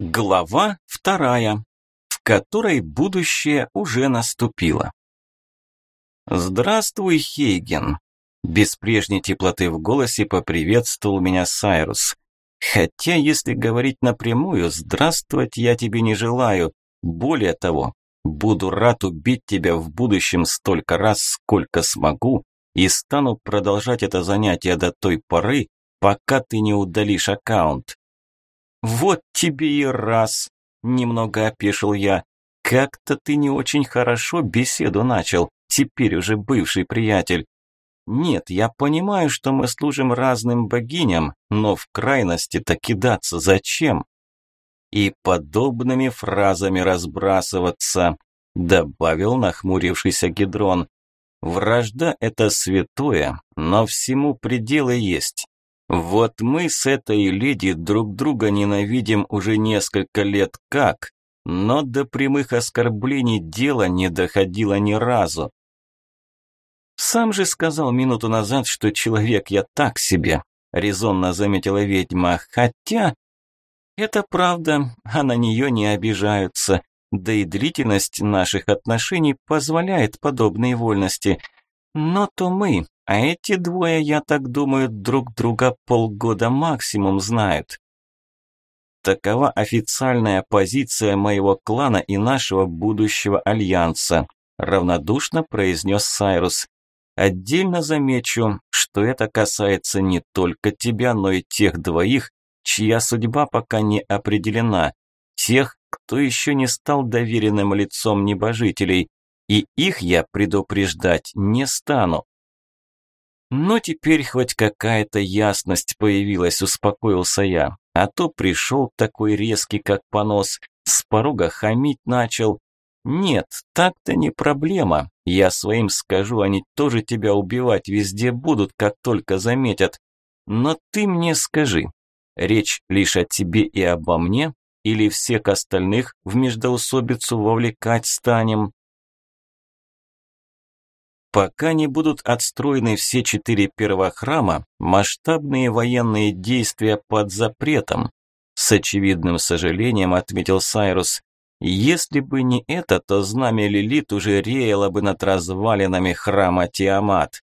Глава вторая, в которой будущее уже наступило. «Здравствуй, Хейген!» Без прежней теплоты в голосе поприветствовал меня Сайрус. «Хотя, если говорить напрямую, здравствовать я тебе не желаю. Более того, буду рад убить тебя в будущем столько раз, сколько смогу, и стану продолжать это занятие до той поры, пока ты не удалишь аккаунт. «Вот тебе и раз!» – немного опешил я. «Как-то ты не очень хорошо беседу начал, теперь уже бывший приятель. Нет, я понимаю, что мы служим разным богиням, но в крайности-то кидаться зачем?» «И подобными фразами разбрасываться», – добавил нахмурившийся Гидрон. «Вражда – это святое, но всему пределы есть. Вот мы с этой леди друг друга ненавидим уже несколько лет как, но до прямых оскорблений дело не доходило ни разу. Сам же сказал минуту назад, что человек я так себе, резонно заметила ведьма, хотя... Это правда, а на нее не обижаются, да и длительность наших отношений позволяет подобные вольности. Но то мы, а эти двое, я так думаю, друг друга полгода максимум знают. Такова официальная позиция моего клана и нашего будущего альянса, равнодушно произнес Сайрус. Отдельно замечу, что это касается не только тебя, но и тех двоих, чья судьба пока не определена, тех, кто еще не стал доверенным лицом небожителей, и их я предупреждать не стану. Но теперь хоть какая-то ясность появилась, успокоился я. А то пришел такой резкий, как понос, с порога хамить начал. Нет, так-то не проблема. Я своим скажу, они тоже тебя убивать везде будут, как только заметят. Но ты мне скажи, речь лишь о тебе и обо мне, или всех остальных в междоусобицу вовлекать станем? Пока не будут отстроены все четыре первохрама, масштабные военные действия под запретом. С очевидным сожалением отметил Сайрус. Если бы не это, то знамя Лилит уже реяло бы над развалинами храма Тиамат.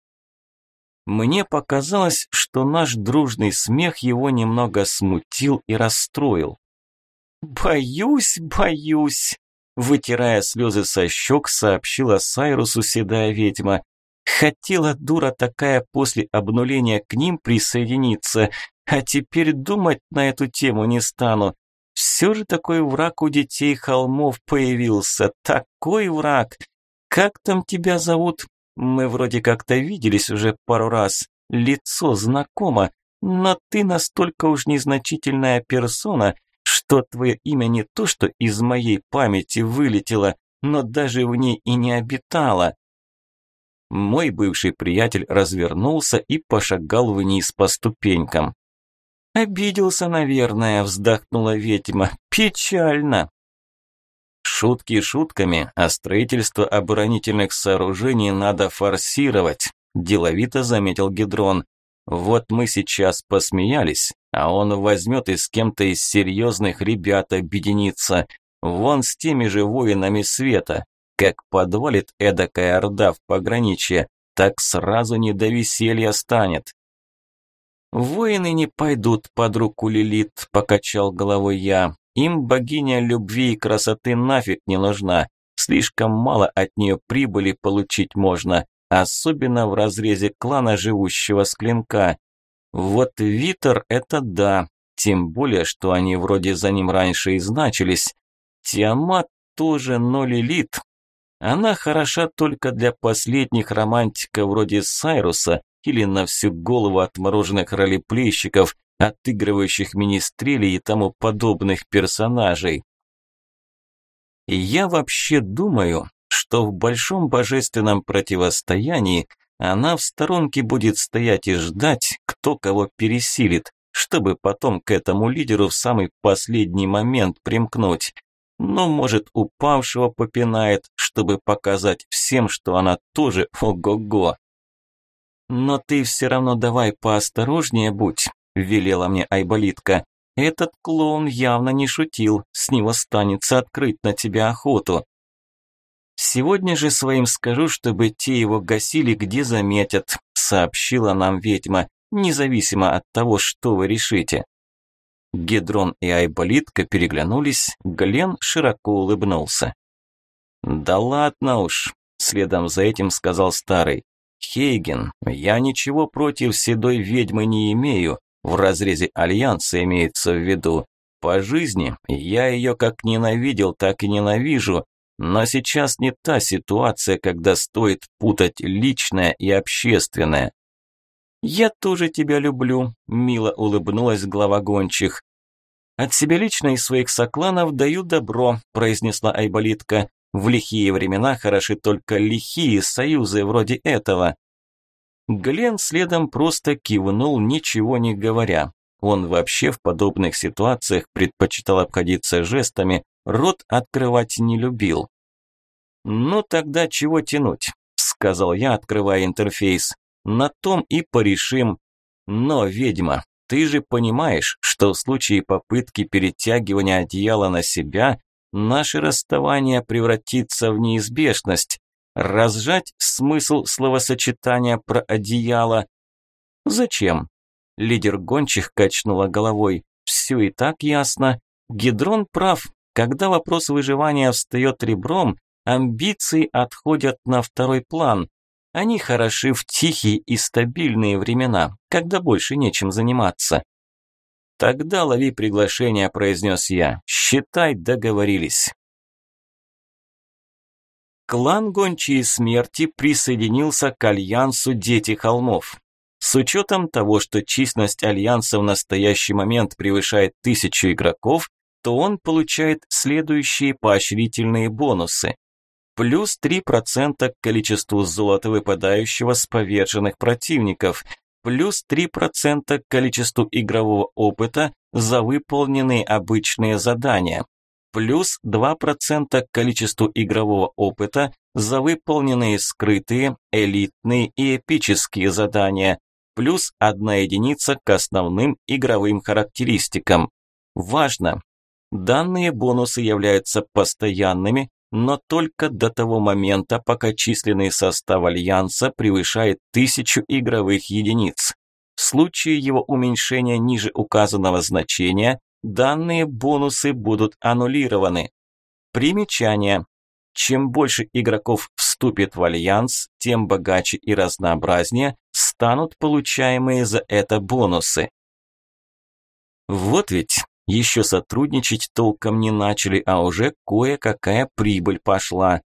Мне показалось, что наш дружный смех его немного смутил и расстроил. «Боюсь, боюсь», Вытирая слезы со щек, сообщила Сайрусу седая ведьма. Хотела дура такая после обнуления к ним присоединиться, а теперь думать на эту тему не стану. Все же такой враг у детей холмов появился, такой враг. Как там тебя зовут? Мы вроде как-то виделись уже пару раз, лицо знакомо, но ты настолько уж незначительная персона, что твое имя не то, что из моей памяти вылетело, но даже в ней и не обитало. Мой бывший приятель развернулся и пошагал вниз по ступенькам. «Обиделся, наверное», – вздохнула ведьма. «Печально». Шутки шутками, а строительство оборонительных сооружений надо форсировать, деловито заметил Гидрон. Вот мы сейчас посмеялись, а он возьмет и с кем-то из серьезных ребят объединится. Вон с теми же воинами света. Как подвалит эдакая орда в пограничье, так сразу не до веселья станет. «Воины не пойдут под руку Лилит», – покачал головой я. «Им богиня любви и красоты нафиг не нужна. Слишком мало от нее прибыли получить можно особенно в разрезе клана, живущего с клинка. Вот Витер – это да, тем более, что они вроде за ним раньше и значились. Тиамат тоже, но Лилит. Она хороша только для последних романтиков вроде Сайруса или на всю голову отмороженных ролеплейщиков, отыгрывающих министрелей и тому подобных персонажей. Я вообще думаю, что в большом божественном противостоянии она в сторонке будет стоять и ждать, кто кого пересилит, чтобы потом к этому лидеру в самый последний момент примкнуть. Ну, может, упавшего попинает, чтобы показать всем, что она тоже ого-го. «Но ты все равно давай поосторожнее будь», – велела мне Айболитка. Этот клоун явно не шутил, с него станется открыть на тебя охоту. Сегодня же своим скажу, чтобы те его гасили, где заметят, сообщила нам ведьма, независимо от того, что вы решите. Гедрон и Айболитка переглянулись, Глен широко улыбнулся. «Да ладно уж», – следом за этим сказал старый. «Хейген, я ничего против седой ведьмы не имею, в разрезе альянса имеется в виду. По жизни я ее как ненавидел, так и ненавижу, но сейчас не та ситуация, когда стоит путать личное и общественное. «Я тоже тебя люблю», – мило улыбнулась глава гончих. «От себя лично и своих сокланов даю добро», – произнесла Айболитка. «В лихие времена хороши только лихие союзы вроде этого». Глен следом просто кивнул, ничего не говоря. Он вообще в подобных ситуациях предпочитал обходиться жестами, рот открывать не любил. «Ну тогда чего тянуть?» – сказал я, открывая интерфейс. На том и порешим. Но, ведьма, ты же понимаешь, что в случае попытки перетягивания одеяла на себя, наше расставание превратится в неизбежность. Разжать смысл словосочетания про одеяло? Зачем? Лидер гончих качнула головой. Все и так ясно. Гидрон прав. Когда вопрос выживания встает ребром, амбиции отходят на второй план. Они хороши в тихие и стабильные времена, когда больше нечем заниматься. Тогда лови приглашение, произнес я. Считай, договорились. Клан Гончие Смерти присоединился к Альянсу Дети Холмов. С учетом того, что численность Альянса в настоящий момент превышает тысячу игроков, то он получает следующие поощрительные бонусы плюс 3% к количеству золота, выпадающего с поверженных противников, плюс 3% к количеству игрового опыта за выполненные обычные задания, плюс 2% к количеству игрового опыта за выполненные скрытые, элитные и эпические задания, плюс 1 единица к основным игровым характеристикам. Важно! Данные бонусы являются постоянными, но только до того момента, пока численный состав Альянса превышает тысячу игровых единиц. В случае его уменьшения ниже указанного значения, данные бонусы будут аннулированы. Примечание. Чем больше игроков вступит в Альянс, тем богаче и разнообразнее станут получаемые за это бонусы. Вот ведь еще сотрудничать толком не начали, а уже кое-какая прибыль пошла.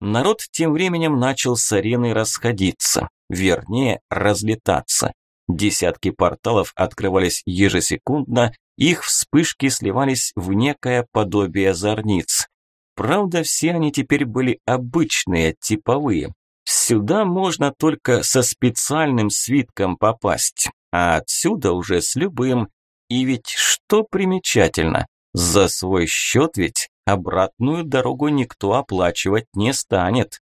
Народ тем временем начал с арены расходиться, вернее, разлетаться. Десятки порталов открывались ежесекундно, их вспышки сливались в некое подобие зорниц. Правда, все они теперь были обычные, типовые. Сюда можно только со специальным свитком попасть, а отсюда уже с любым, и ведь что примечательно, за свой счет ведь обратную дорогу никто оплачивать не станет.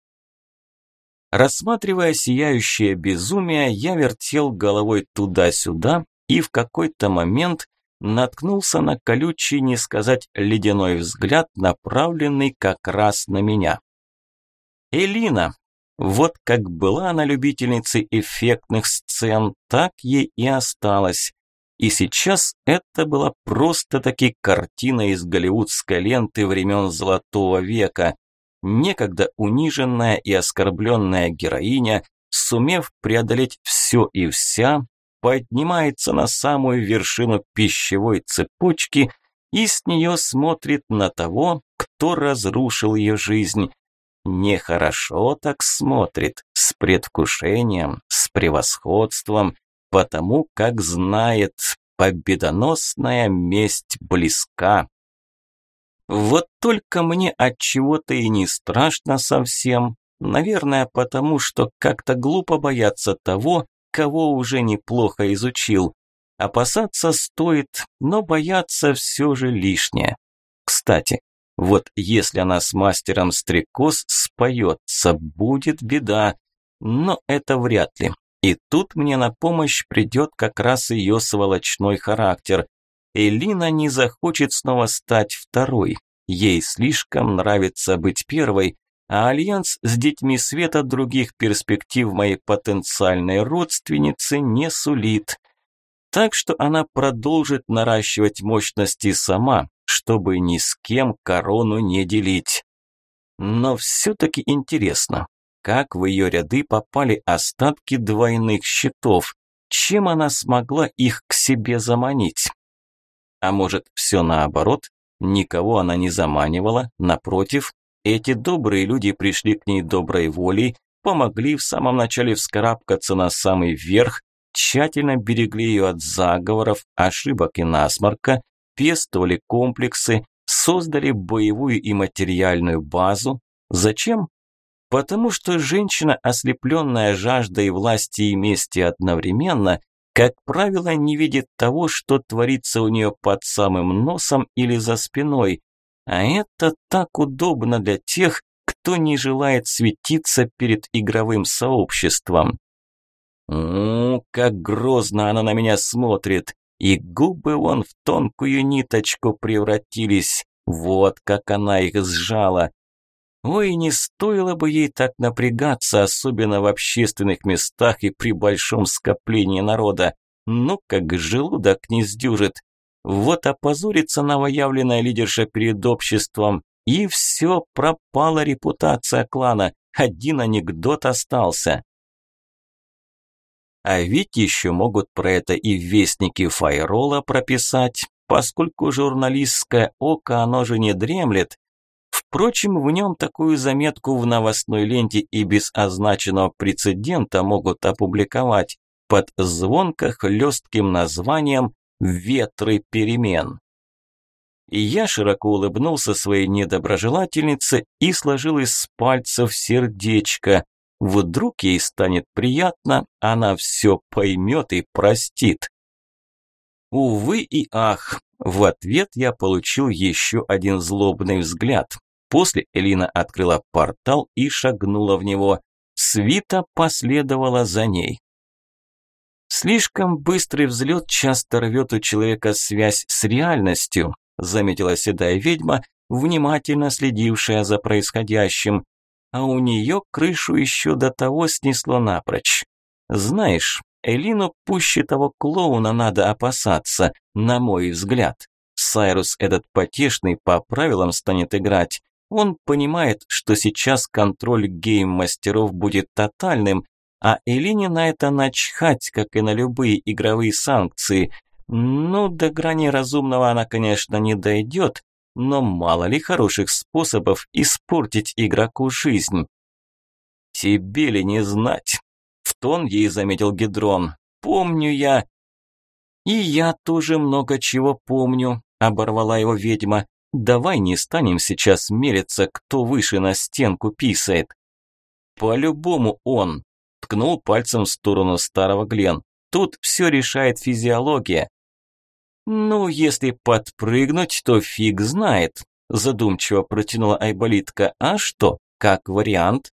Рассматривая сияющее безумие, я вертел головой туда-сюда и в какой-то момент наткнулся на колючий, не сказать ледяной взгляд, направленный как раз на меня. Элина. Вот как была она любительницей эффектных сцен, так ей и осталась. И сейчас это была просто-таки картина из голливудской ленты времен Золотого века. Некогда униженная и оскорбленная героиня, сумев преодолеть все и вся, поднимается на самую вершину пищевой цепочки и с нее смотрит на того, кто разрушил ее жизнь. Нехорошо так смотрит, с предвкушением, с превосходством, потому как знает, победоносная месть близка. Вот только мне от чего-то и не страшно совсем. Наверное, потому что как-то глупо бояться того, кого уже неплохо изучил. Опасаться стоит, но бояться все же лишнее. Кстати, вот если она с мастером стрекоз споется, будет беда. Но это вряд ли. И тут мне на помощь придет как раз ее сволочной характер. Элина не захочет снова стать второй. Ей слишком нравится быть первой, а альянс с детьми света других перспектив моей потенциальной родственницы не сулит. Так что она продолжит наращивать мощности сама, чтобы ни с кем корону не делить. Но все-таки интересно, как в ее ряды попали остатки двойных щитов, чем она смогла их к себе заманить? А может, все наоборот, никого она не заманивала, напротив, эти добрые люди пришли к ней доброй волей, помогли в самом начале вскарабкаться на самый верх, тщательно берегли ее от заговоров, ошибок и насморка, пестовали комплексы, создали боевую и материальную базу. Зачем? Потому что женщина, ослепленная жаждой власти и мести одновременно, как правило, не видит того, что творится у нее под самым носом или за спиной. А это так удобно для тех, кто не желает светиться перед игровым сообществом. Как грозно она на меня смотрит, и губы вон в тонкую ниточку превратились. Вот как она их сжала. Ой, не стоило бы ей так напрягаться, особенно в общественных местах и при большом скоплении народа. Ну, как желудок не сдюжит. Вот опозорится новоявленная лидерша перед обществом, и все, пропала репутация клана. Один анекдот остался. А ведь еще могут про это и вестники Файрола прописать, поскольку журналистское око оно же не дремлет, Впрочем, в нем такую заметку в новостной ленте и без означенного прецедента могут опубликовать под звонко хлестким названием «Ветры перемен». И я широко улыбнулся своей недоброжелательнице и сложил из пальцев сердечко. Вдруг ей станет приятно, она все поймет и простит. Увы и ах, в ответ я получил еще один злобный взгляд. После Элина открыла портал и шагнула в него. Свита последовала за ней. Слишком быстрый взлет часто рвет у человека связь с реальностью, заметила седая ведьма, внимательно следившая за происходящим. А у нее крышу еще до того снесло напрочь. Знаешь, Элину пуще того клоуна надо опасаться, на мой взгляд. Сайрус этот потешный по правилам станет играть. Он понимает, что сейчас контроль гейм-мастеров будет тотальным, а Элине на это начхать, как и на любые игровые санкции. Ну, до грани разумного она, конечно, не дойдет, но мало ли хороших способов испортить игроку жизнь. «Тебе ли не знать?» – в тон ей заметил Гидрон. «Помню я...» «И я тоже много чего помню», – оборвала его ведьма. Давай не станем сейчас мериться, кто выше на стенку писает. По-любому он, ткнул пальцем в сторону старого Глен. Тут все решает физиология. Ну, если подпрыгнуть, то фиг знает, задумчиво протянула Айболитка. А что, как вариант?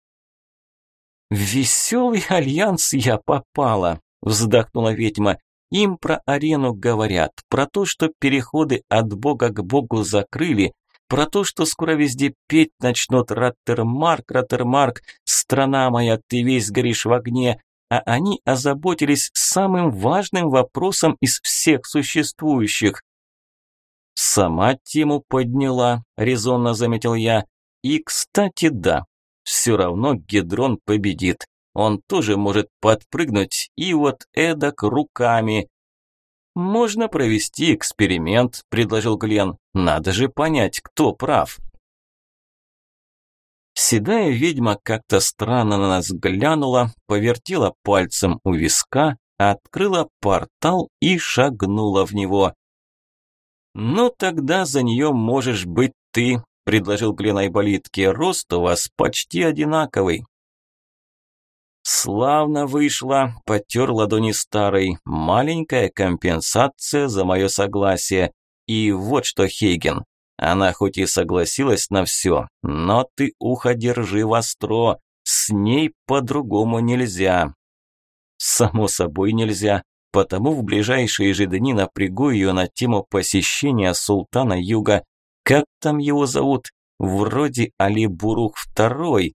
В веселый альянс я попала, вздохнула ведьма. Им про арену говорят, про то, что переходы от бога к богу закрыли, про то, что скоро везде петь начнут Раттермарк, Раттермарк, страна моя, ты весь горишь в огне, а они озаботились самым важным вопросом из всех существующих. Сама тему подняла, резонно заметил я. И, кстати, да, все равно Гедрон победит. Он тоже может подпрыгнуть и вот эдак руками. «Можно провести эксперимент», – предложил Глен. «Надо же понять, кто прав». Седая ведьма как-то странно на нас глянула, повертела пальцем у виска, открыла портал и шагнула в него. «Ну тогда за нее можешь быть ты», – предложил Глен Айболитке. «Рост у вас почти одинаковый». «Славно вышло», – потер ладони старый. «Маленькая компенсация за мое согласие. И вот что, Хейген, она хоть и согласилась на все, но ты ухо держи востро, с ней по-другому нельзя». «Само собой нельзя», потому в ближайшие же дни напрягу ее на тему посещения султана Юга. Как там его зовут? Вроде Али Бурух II.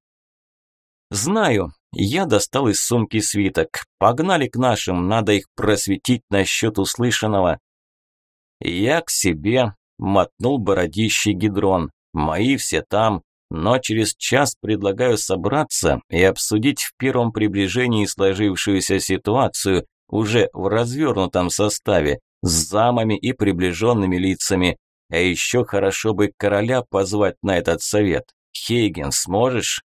Знаю, я достал из сумки свиток. Погнали к нашим, надо их просветить насчет услышанного. Я к себе, мотнул бородищий гидрон. Мои все там, но через час предлагаю собраться и обсудить в первом приближении сложившуюся ситуацию уже в развернутом составе с замами и приближенными лицами. А еще хорошо бы короля позвать на этот совет. Хейген, сможешь?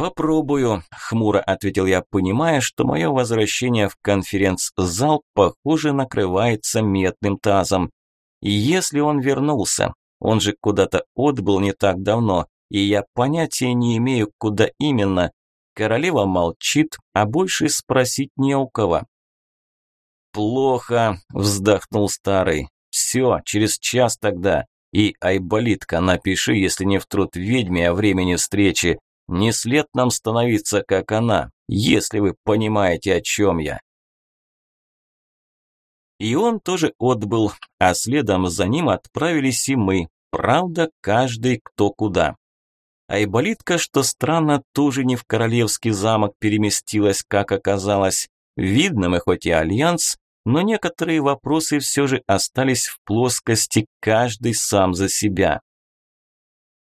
«Попробую», – хмуро ответил я, понимая, что мое возвращение в конференц-зал, похоже, накрывается медным тазом. Если он вернулся, он же куда-то отбыл не так давно, и я понятия не имею, куда именно. Королева молчит, а больше спросить не у кого. «Плохо», – вздохнул старый. «Все, через час тогда. И, Айболитка, напиши, если не в труд ведьме о времени встречи. Не след нам становиться, как она, если вы понимаете, о чем я». И он тоже отбыл, а следом за ним отправились и мы, правда, каждый кто куда. Айболитка, что странно, тоже не в королевский замок переместилась, как оказалось. Видно мы хоть и альянс, но некоторые вопросы все же остались в плоскости каждый сам за себя.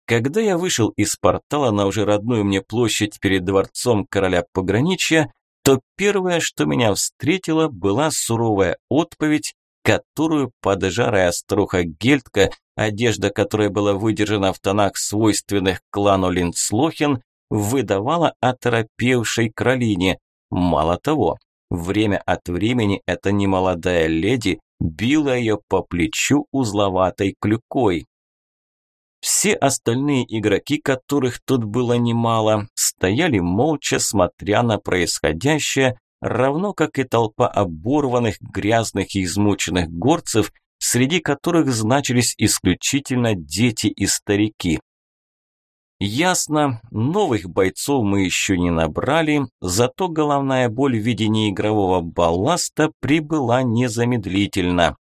Когда я вышел из портала на уже родную мне площадь перед дворцом короля пограничья, то первое, что меня встретило, была суровая отповедь, которую поджарая струха Гельтка, одежда которой была выдержана в тонах, свойственных клану Линдслохен, выдавала оторопевшей кролине. Мало того, время от времени эта немолодая леди била ее по плечу узловатой клюкой. Все остальные игроки, которых тут было немало, стояли молча, смотря на происходящее, равно как и толпа оборванных, грязных и измученных горцев, среди которых значились исключительно дети и старики. Ясно, новых бойцов мы еще не набрали, зато головная боль в виде неигрового балласта прибыла незамедлительно.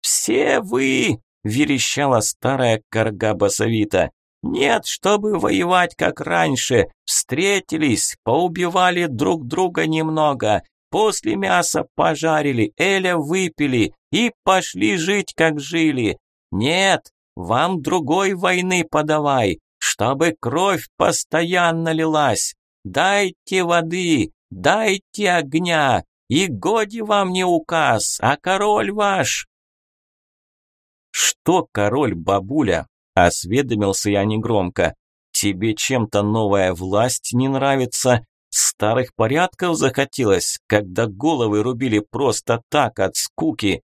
«Все вы!» Верещала старая корга басовита. «Нет, чтобы воевать как раньше. Встретились, поубивали друг друга немного, после мяса пожарили, эля выпили и пошли жить, как жили. Нет, вам другой войны подавай, чтобы кровь постоянно лилась. Дайте воды, дайте огня, и годи вам не указ, а король ваш «Что, король, бабуля?» – осведомился я негромко. «Тебе чем-то новая власть не нравится? Старых порядков захотелось, когда головы рубили просто так от скуки?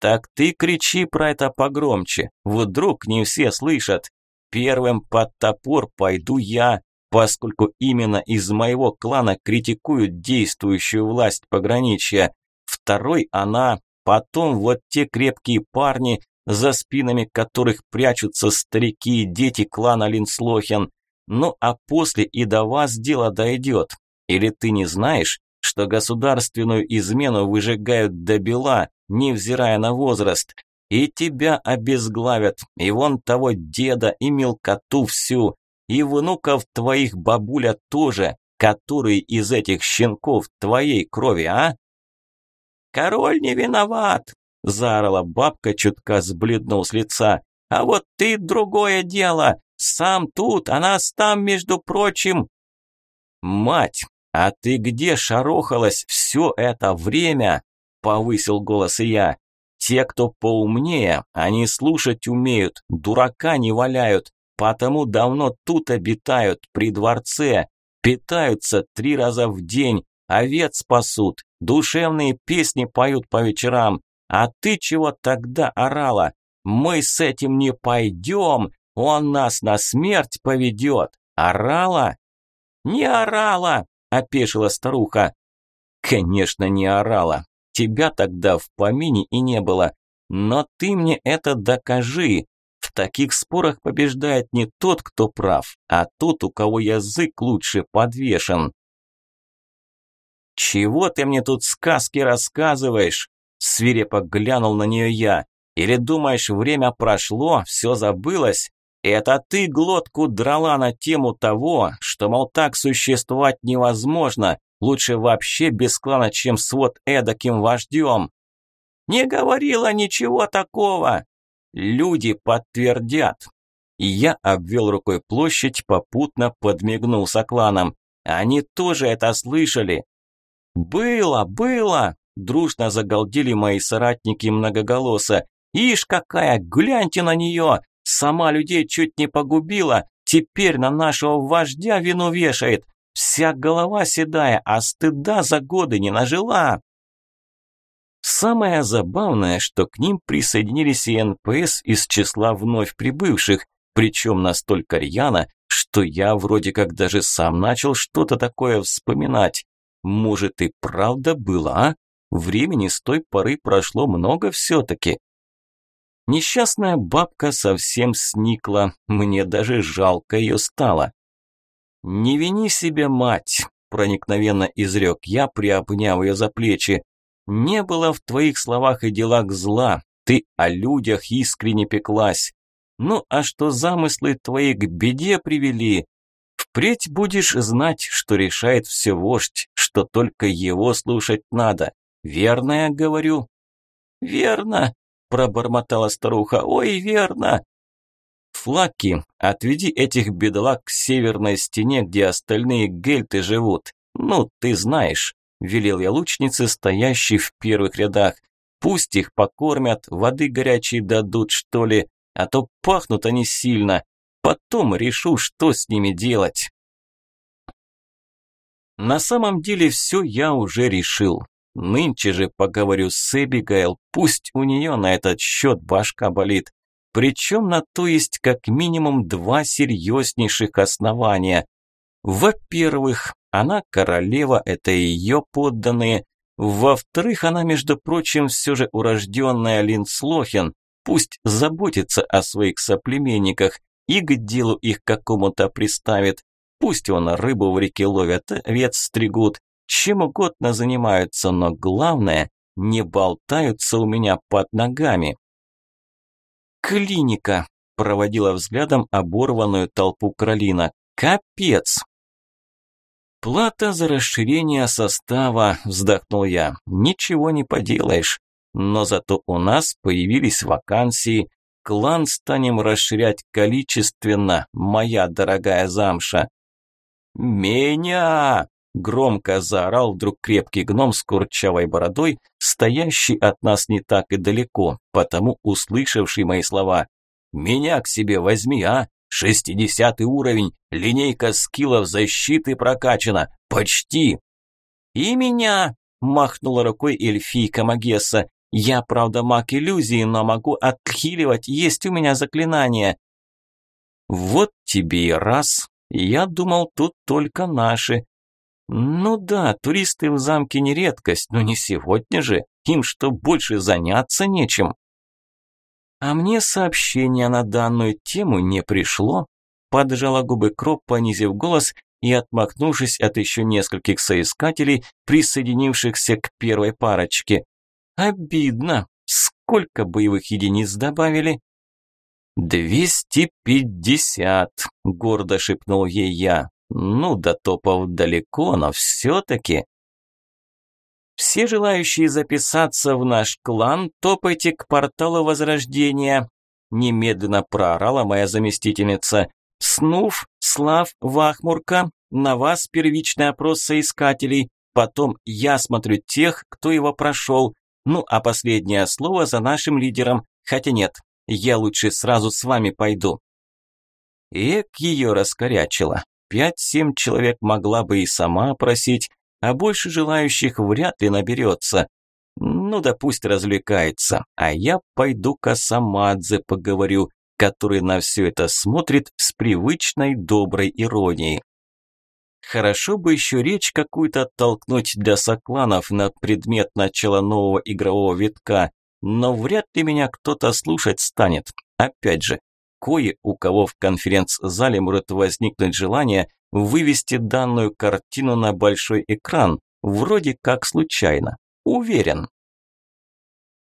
Так ты кричи про это погромче, вдруг не все слышат. Первым под топор пойду я, поскольку именно из моего клана критикуют действующую власть пограничья. Второй она, потом вот те крепкие парни, за спинами которых прячутся старики и дети клана Линслохен. Ну а после и до вас дело дойдет. Или ты не знаешь, что государственную измену выжигают до бела, невзирая на возраст, и тебя обезглавят, и вон того деда, и мелкоту всю, и внуков твоих бабуля тоже, которые из этих щенков твоей крови, а? Король не виноват, Заорала бабка, чутка сбледнул с лица. «А вот ты другое дело! Сам тут, а нас там, между прочим!» «Мать, а ты где шарохалась все это время?» Повысил голос и я. «Те, кто поумнее, они слушать умеют, дурака не валяют, потому давно тут обитают, при дворце, питаются три раза в день, овец пасут, душевные песни поют по вечерам, а ты чего тогда орала? Мы с этим не пойдем, он нас на смерть поведет. Орала? Не орала, опешила старуха. Конечно, не орала. Тебя тогда в помине и не было. Но ты мне это докажи. В таких спорах побеждает не тот, кто прав, а тот, у кого язык лучше подвешен. «Чего ты мне тут сказки рассказываешь?» Свирепо глянул на нее я. «Или думаешь, время прошло, все забылось? Это ты глотку драла на тему того, что, мол, так существовать невозможно, лучше вообще без клана, чем с вот эдаким вождем». «Не говорила ничего такого!» «Люди подтвердят!» И я обвел рукой площадь, попутно подмигнул сокланам. «Они тоже это слышали!» «Было, было!» – дружно загалдели мои соратники многоголосо. «Ишь какая, гляньте на нее! Сама людей чуть не погубила, теперь на нашего вождя вину вешает. Вся голова седая, а стыда за годы не нажила!» Самое забавное, что к ним присоединились и НПС из числа вновь прибывших, причем настолько рьяно, что я вроде как даже сам начал что-то такое вспоминать. Может и правда было, а? Времени с той поры прошло много все-таки. Несчастная бабка совсем сникла, мне даже жалко ее стало. «Не вини себя, мать», – проникновенно изрек я, приобняв ее за плечи. «Не было в твоих словах и делах зла, ты о людях искренне пеклась. Ну а что замыслы твои к беде привели, Впредь будешь знать, что решает все вождь, что только его слушать надо. Верно говорю?» «Верно», – пробормотала старуха. «Ой, верно». «Флаки, отведи этих бедолаг к северной стене, где остальные гельты живут. Ну, ты знаешь», – велел я лучнице, стоящей в первых рядах. «Пусть их покормят, воды горячей дадут, что ли, а то пахнут они сильно. Потом решу, что с ними делать. На самом деле все я уже решил. Нынче же поговорю с Эбигейл, пусть у нее на этот счет башка болит. Причем на то есть как минимум два серьезнейших основания. Во-первых, она королева, это ее подданные. Во-вторых, она, между прочим, все же урожденная Линслохен, пусть заботится о своих соплеменниках и к делу их какому-то приставит. Пусть он рыбу в реке ловят, овец стригут, чем угодно занимаются, но главное, не болтаются у меня под ногами. Клиника, проводила взглядом оборванную толпу Кролина. Капец! Плата за расширение состава, вздохнул я. Ничего не поделаешь. Но зато у нас появились вакансии, Клан станем расширять количественно, моя дорогая замша. Меня! Громко заорал вдруг крепкий гном с курчавой бородой, стоящий от нас не так и далеко, потому услышавший мои слова. «Меня к себе возьми, а! Шестидесятый уровень, линейка скиллов защиты прокачана, почти!» «И меня!» – махнула рукой эльфийка Магесса. Я, правда, маг иллюзии, но могу отхиливать, есть у меня заклинание. Вот тебе и раз. Я думал, тут только наши. Ну да, туристы в замке не редкость, но не сегодня же. Им что, больше заняться нечем? А мне сообщение на данную тему не пришло. Поджала губы Кроп, понизив голос и отмахнувшись от еще нескольких соискателей, присоединившихся к первой парочке. Обидно. Сколько боевых единиц добавили? «Двести пятьдесят», – гордо шепнул ей я. «Ну, до топов далеко, но все-таки...» «Все желающие записаться в наш клан, топайте к порталу Возрождения», – немедленно проорала моя заместительница. «Снув, Слав, Вахмурка, на вас первичный опрос соискателей, потом я смотрю тех, кто его прошел, ну, а последнее слово за нашим лидером. Хотя нет, я лучше сразу с вами пойду. Эк ее раскорячило. Пять-семь человек могла бы и сама просить, а больше желающих вряд ли наберется. Ну да пусть развлекается, а я пойду к Асамадзе поговорю, который на все это смотрит с привычной доброй иронией. Хорошо бы еще речь какую-то оттолкнуть для сокланов на предмет начала нового игрового витка, но вряд ли меня кто-то слушать станет. Опять же, кое у кого в конференц-зале может возникнуть желание вывести данную картину на большой экран, Вроде как случайно. Уверен.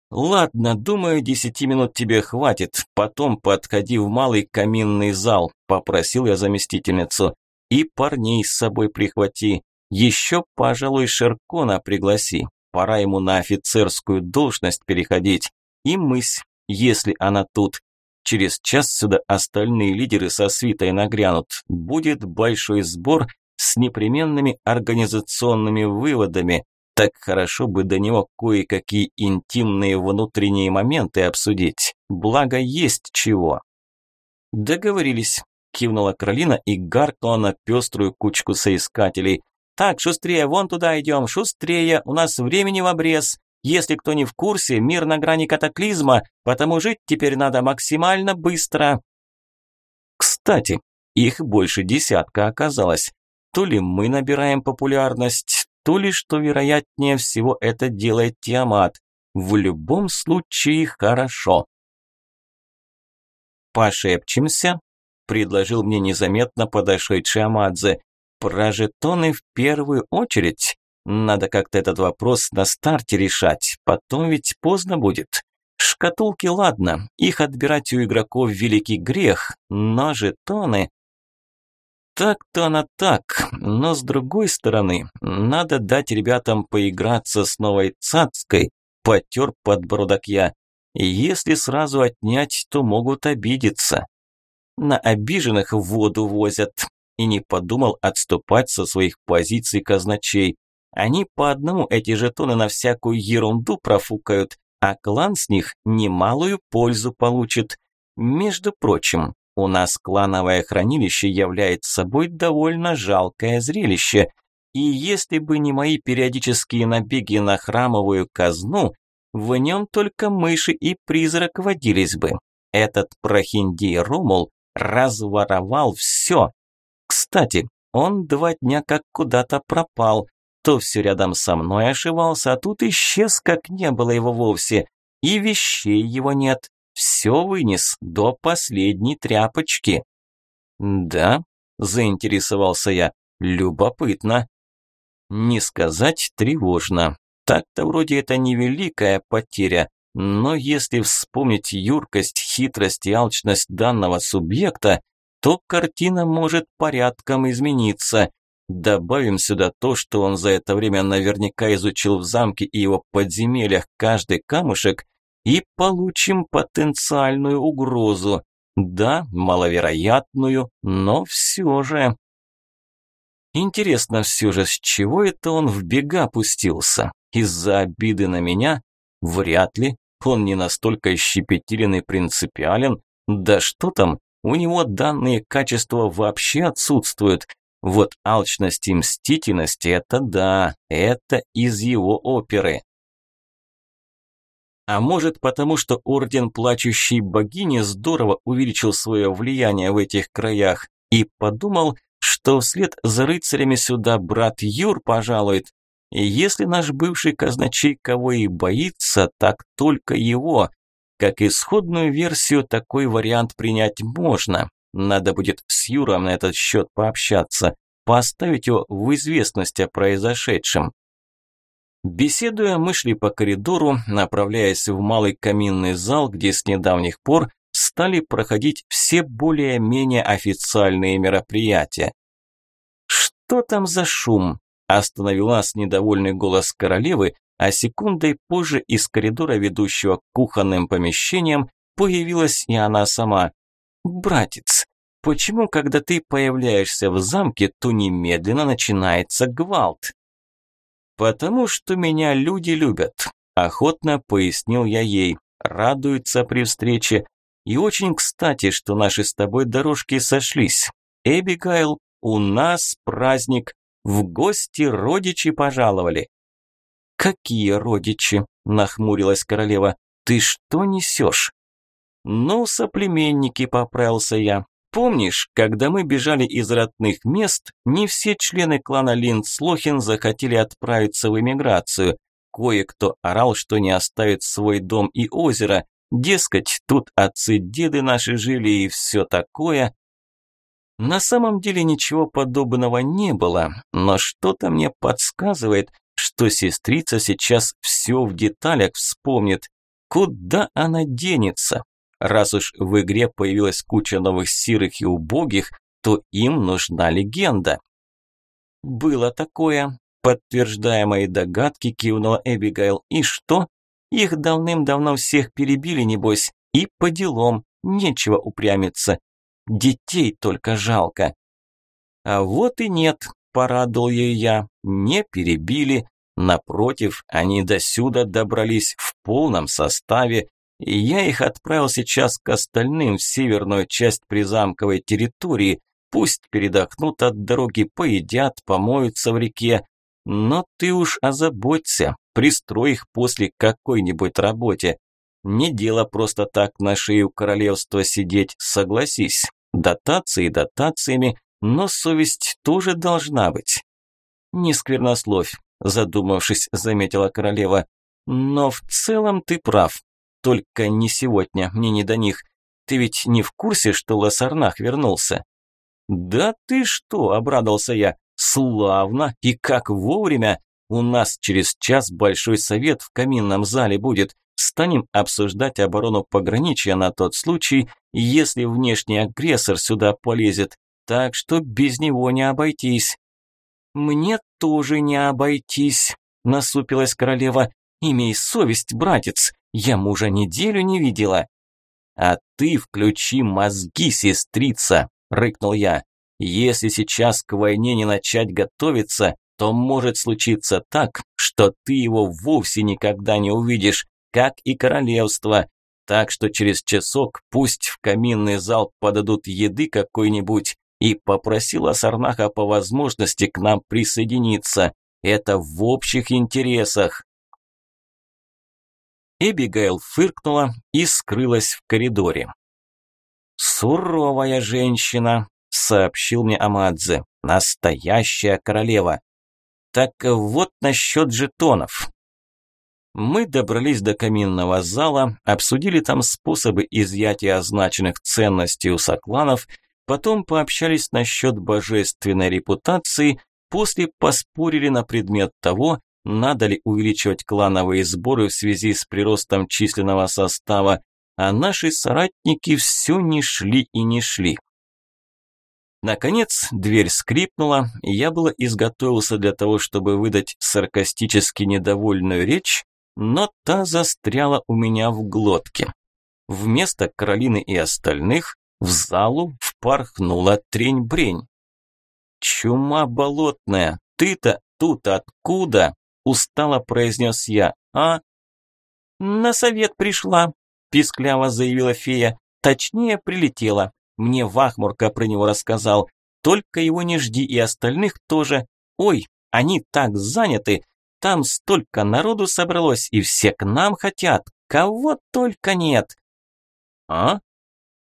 «Ладно, думаю, десяти минут тебе хватит. Потом подходи в малый каминный зал», – попросил я заместительницу. «И парней с собой прихвати. Еще, пожалуй, Шеркона пригласи. Пора ему на офицерскую должность переходить. И мысь, если она тут. Через час сюда остальные лидеры со свитой нагрянут. Будет большой сбор с непременными организационными выводами. Так хорошо бы до него кое-какие интимные внутренние моменты обсудить. Благо есть чего. Договорились, кивнула Каролина и гаркнула на пеструю кучку соискателей. Так, шустрее, вон туда идем, шустрее, у нас времени в обрез. Если кто не в курсе, мир на грани катаклизма, потому жить теперь надо максимально быстро. Кстати, их больше десятка оказалось. То ли мы набираем популярность, то ли, что вероятнее всего, это делает Тиамат. В любом случае хорошо. «Пошепчемся?» – предложил мне незаметно подошедший Амадзе. «Про жетоны в первую очередь. Надо как-то этот вопрос на старте решать, потом ведь поздно будет. Шкатулки, ладно, их отбирать у игроков великий грех, но жетоны... Так-то она так, но с другой стороны, надо дать ребятам поиграться с новой цацкой, потер подбородок я. Если сразу отнять, то могут обидеться. На обиженных воду возят. И не подумал отступать со своих позиций казначей. Они по одному эти жетоны на всякую ерунду профукают, а клан с них немалую пользу получит. Между прочим, у нас клановое хранилище является собой довольно жалкое зрелище. И если бы не мои периодические набеги на храмовую казну, в нем только мыши и призрак водились бы. Этот прохиндей Ромул разворовал все. Кстати, он два дня как куда-то пропал, то все рядом со мной ошивался, а тут исчез, как не было его вовсе, и вещей его нет. Все вынес до последней тряпочки. Да, заинтересовался я. Любопытно. Не сказать тревожно. Так-то вроде это невеликая потеря, но если вспомнить юркость, хитрость и алчность данного субъекта, то картина может порядком измениться. Добавим сюда то, что он за это время наверняка изучил в замке и его подземельях каждый камушек, и получим потенциальную угрозу. Да, маловероятную, но все же. Интересно все же, с чего это он в бега пустился? Из-за обиды на меня? Вряд ли. Он не настолько щепетилен и принципиален. Да что там, у него данные качества вообще отсутствуют. Вот алчность и мстительность – это да, это из его оперы. А может потому, что Орден Плачущей Богини здорово увеличил свое влияние в этих краях и подумал, что вслед за рыцарями сюда брат Юр пожалует. И если наш бывший казначей кого и боится, так только его. Как исходную версию такой вариант принять можно. Надо будет с Юром на этот счет пообщаться, поставить его в известность о произошедшем. Беседуя, мы шли по коридору, направляясь в малый каминный зал, где с недавних пор стали проходить все более-менее официальные мероприятия. «Что там за шум?» – остановил нас недовольный голос королевы, а секундой позже из коридора, ведущего к кухонным помещениям, появилась и она сама. «Братец, почему, когда ты появляешься в замке, то немедленно начинается гвалт?» «Потому что меня люди любят», – охотно пояснил я ей. «Радуются при встрече. И очень кстати, что наши с тобой дорожки сошлись. Эбигайл, у нас праздник. В гости родичи пожаловали». «Какие родичи?» – нахмурилась королева. «Ты что несешь?» «Ну, соплеменники», – поправился я. Помнишь, когда мы бежали из родных мест, не все члены клана Линдслохин захотели отправиться в эмиграцию. Кое-кто орал, что не оставит свой дом и озеро. Дескать, тут отцы-деды наши жили и все такое. На самом деле ничего подобного не было, но что-то мне подсказывает, что сестрица сейчас все в деталях вспомнит. Куда она денется? Раз уж в игре появилась куча новых сирых и убогих, то им нужна легенда. Было такое, подтверждая мои догадки, кивнула Эбигейл. И что? Их давным-давно всех перебили, небось, и по делам, нечего упрямиться. Детей только жалко. А вот и нет, порадовал ее я, не перебили. Напротив, они до сюда добрались в полном составе, и я их отправил сейчас к остальным в северную часть призамковой территории. Пусть передохнут от дороги, поедят, помоются в реке. Но ты уж озаботься, пристрой их после какой-нибудь работе. Не дело просто так на шею королевства сидеть, согласись. Дотации дотациями, но совесть тоже должна быть. Не сквернословь, задумавшись, заметила королева. Но в целом ты прав. Только не сегодня, мне не до них. Ты ведь не в курсе, что Лосарнах вернулся? Да ты что, обрадовался я. Славно и как вовремя. У нас через час большой совет в каминном зале будет. Станем обсуждать оборону пограничья на тот случай, если внешний агрессор сюда полезет. Так что без него не обойтись. Мне тоже не обойтись, насупилась королева. Имей совесть, братец, я мужа неделю не видела. А ты включи мозги, сестрица, рыкнул я. Если сейчас к войне не начать готовиться, то может случиться так, что ты его вовсе никогда не увидишь, как и королевство. Так что через часок пусть в каминный зал подадут еды какой-нибудь и попросила Сарнаха по возможности к нам присоединиться. Это в общих интересах. Эбигейл фыркнула и скрылась в коридоре. «Суровая женщина», – сообщил мне Амадзе, – «настоящая королева». Так вот насчет жетонов. Мы добрались до каминного зала, обсудили там способы изъятия означенных ценностей у сокланов, потом пообщались насчет божественной репутации, после поспорили на предмет того, надо ли увеличивать клановые сборы в связи с приростом численного состава, а наши соратники все не шли и не шли. Наконец дверь скрипнула, и я было изготовился для того, чтобы выдать саркастически недовольную речь, но та застряла у меня в глотке. Вместо Каролины и остальных в залу впорхнула трень-брень. «Чума болотная, ты-то тут откуда?» Устало произнес я. «А?» «На совет пришла», – пискляво заявила фея. «Точнее, прилетела. Мне Вахмурка про него рассказал. Только его не жди и остальных тоже. Ой, они так заняты. Там столько народу собралось, и все к нам хотят. Кого только нет». «А?»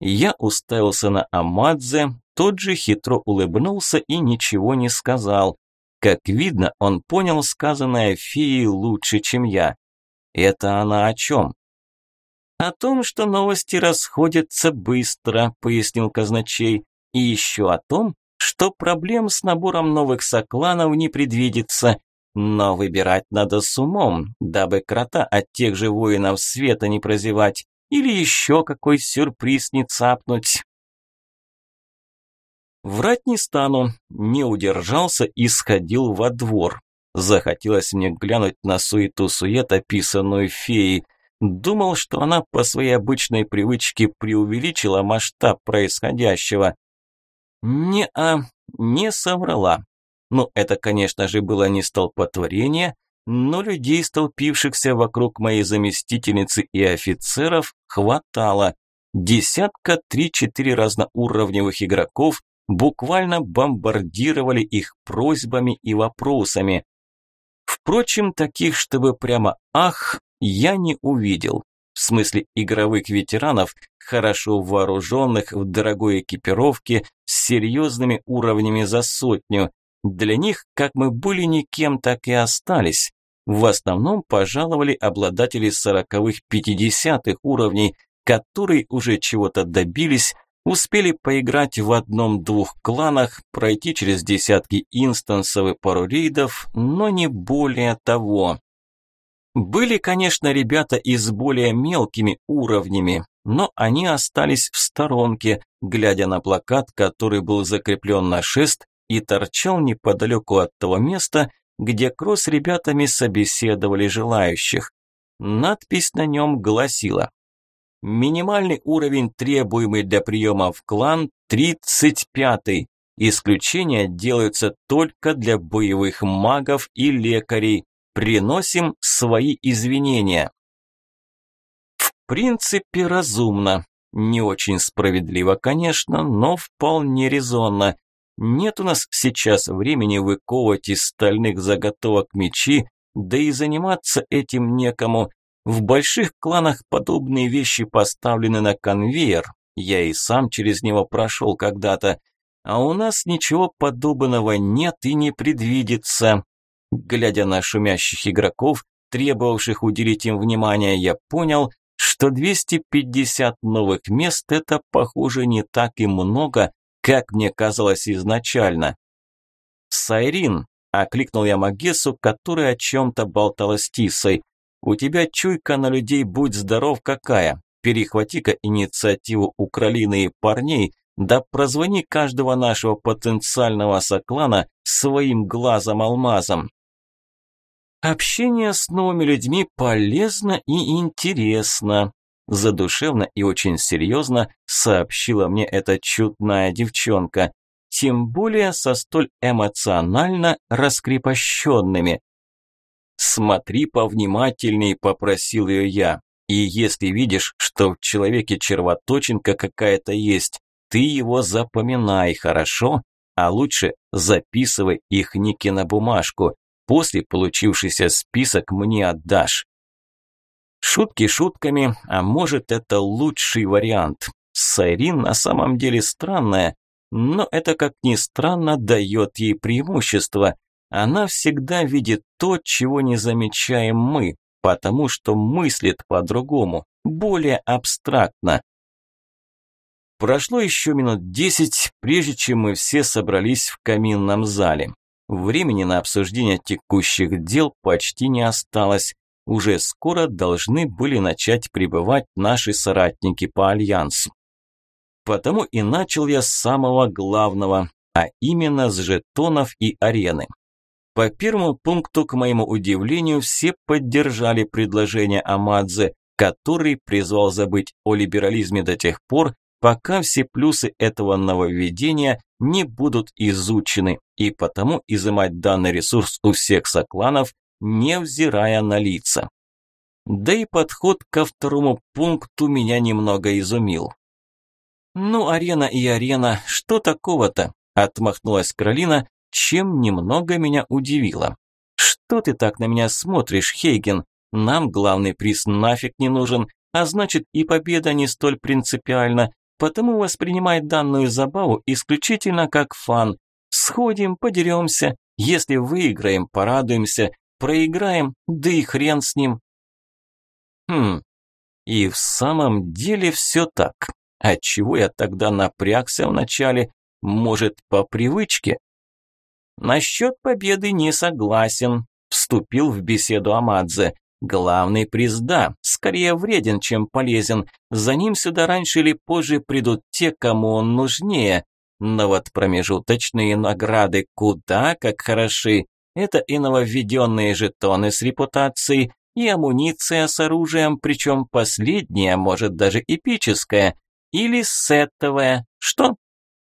Я уставился на Амадзе, тот же хитро улыбнулся и ничего не сказал. Как видно, он понял сказанное феей лучше, чем я. Это она о чем? О том, что новости расходятся быстро, пояснил казначей. И еще о том, что проблем с набором новых сокланов не предвидится. Но выбирать надо с умом, дабы крота от тех же воинов света не прозевать. Или еще какой сюрприз не цапнуть. Врать не стану, не удержался и сходил во двор. Захотелось мне глянуть на суету-сует, описанную феей. Думал, что она по своей обычной привычке преувеличила масштаб происходящего. Не-а, не соврала. Ну, это, конечно же, было не столпотворение, но людей, столпившихся вокруг моей заместительницы и офицеров, хватало. Десятка три-четыре разноуровневых игроков, буквально бомбардировали их просьбами и вопросами. Впрочем, таких, чтобы прямо «ах», я не увидел. В смысле игровых ветеранов, хорошо вооруженных в дорогой экипировке, с серьезными уровнями за сотню. Для них, как мы были никем, так и остались. В основном пожаловали обладатели сороковых-пятидесятых уровней, которые уже чего-то добились, Успели поиграть в одном-двух кланах, пройти через десятки инстансов и пару рейдов, но не более того. Были, конечно, ребята и с более мелкими уровнями, но они остались в сторонке, глядя на плакат, который был закреплен на шест и торчал неподалеку от того места, где Кросс с ребятами собеседовали желающих. Надпись на нем гласила Минимальный уровень, требуемый для приема в клан, 35. Исключения делаются только для боевых магов и лекарей. Приносим свои извинения. В принципе, разумно. Не очень справедливо, конечно, но вполне резонно. Нет у нас сейчас времени выковывать из стальных заготовок мечи, да и заниматься этим некому. В больших кланах подобные вещи поставлены на конвейер. Я и сам через него прошел когда-то. А у нас ничего подобного нет и не предвидится. Глядя на шумящих игроков, требовавших уделить им внимание, я понял, что 250 новых мест – это, похоже, не так и много, как мне казалось изначально. «Сайрин», – окликнул я Магесу, которая о чем-то болтала с Тисой. «У тебя чуйка на людей, будь здоров какая. Перехвати-ка инициативу у Кролины и парней, да прозвони каждого нашего потенциального соклана своим глазом-алмазом. Общение с новыми людьми полезно и интересно. Задушевно и очень серьезно сообщила мне эта чудная девчонка. Тем более со столь эмоционально раскрепощенными. «Смотри повнимательней», – попросил ее я. «И если видишь, что в человеке червоточинка какая-то есть, ты его запоминай, хорошо? А лучше записывай их ники на бумажку. После получившийся список мне отдашь. Шутки шутками, а может это лучший вариант. Сайрин на самом деле странная, но это как ни странно дает ей преимущество. Она всегда видит то, чего не замечаем мы, потому что мыслит по-другому, более абстрактно. Прошло еще минут десять, прежде чем мы все собрались в каминном зале. Времени на обсуждение текущих дел почти не осталось. Уже скоро должны были начать прибывать наши соратники по альянсу. Потому и начал я с самого главного, а именно с жетонов и арены. По первому пункту, к моему удивлению, все поддержали предложение Амадзе, который призвал забыть о либерализме до тех пор, пока все плюсы этого нововведения не будут изучены, и потому изымать данный ресурс у всех сокланов, невзирая на лица. Да и подход ко второму пункту меня немного изумил. «Ну, арена и арена, что такого-то?» – отмахнулась Каролина, чем немного меня удивило. «Что ты так на меня смотришь, Хейген? Нам главный приз нафиг не нужен, а значит и победа не столь принципиальна, потому воспринимай данную забаву исключительно как фан. Сходим, подеремся, если выиграем, порадуемся, проиграем, да и хрен с ним. Хм, и в самом деле все так. Отчего я тогда напрягся вначале? Может, по привычке? Насчет победы не согласен, вступил в беседу Амадзе. Главный приз, да, скорее вреден, чем полезен. За ним сюда раньше или позже придут те, кому он нужнее. Но вот промежуточные награды куда как хороши. Это и нововведенные жетоны с репутацией, и амуниция с оружием, причем последняя, может даже эпическая, или сеттовая. Что?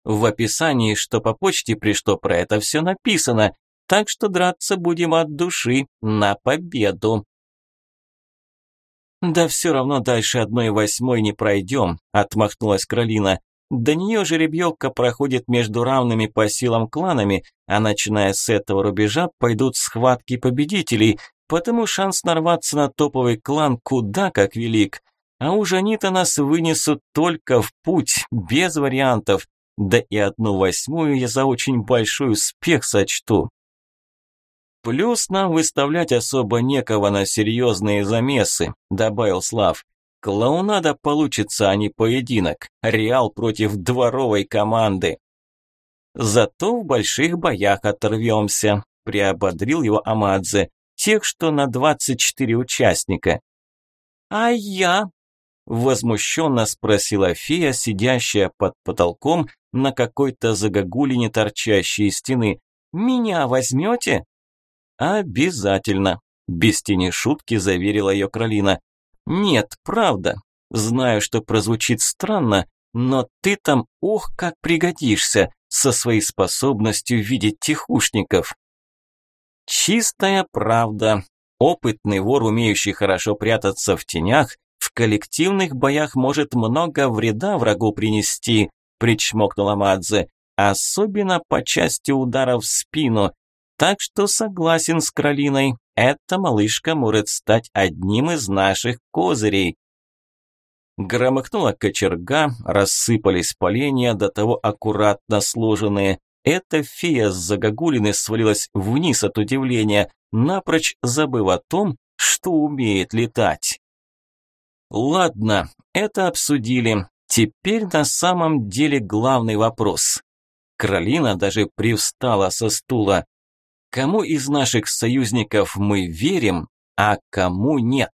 В описании, что по почте пришло, про это все написано, так что драться будем от души на победу. «Да все равно дальше одной восьмой не пройдем», – отмахнулась Кролина. «До нее жеребьевка проходит между равными по силам кланами, а начиная с этого рубежа пойдут схватки победителей, потому шанс нарваться на топовый клан куда как велик. А уж они-то нас вынесут только в путь, без вариантов. Да и одну восьмую я за очень большой успех сочту. Плюс нам выставлять особо некого на серьезные замесы, добавил Слав. Клоунада получится, а не поединок. Реал против дворовой команды. Зато в больших боях оторвемся, приободрил его Амадзе. Тех, что на 24 участника. А я? Возмущенно спросила фея, сидящая под потолком на какой-то загогулине торчащей стены. «Меня возьмете?» «Обязательно», – без тени шутки заверила ее Кролина. «Нет, правда. Знаю, что прозвучит странно, но ты там ох как пригодишься со своей способностью видеть тихушников». Чистая правда. Опытный вор, умеющий хорошо прятаться в тенях, в коллективных боях может много вреда врагу принести, причмокнула Мадзе, особенно по части ударов в спину. Так что согласен с Кролиной, эта малышка может стать одним из наших козырей. Громыхнула кочерга, рассыпались поленья, до того аккуратно сложенные. Эта фея с загогулины свалилась вниз от удивления, напрочь забыв о том, что умеет летать. Ладно, это обсудили. Теперь на самом деле главный вопрос. Кролина даже привстала со стула. Кому из наших союзников мы верим, а кому нет?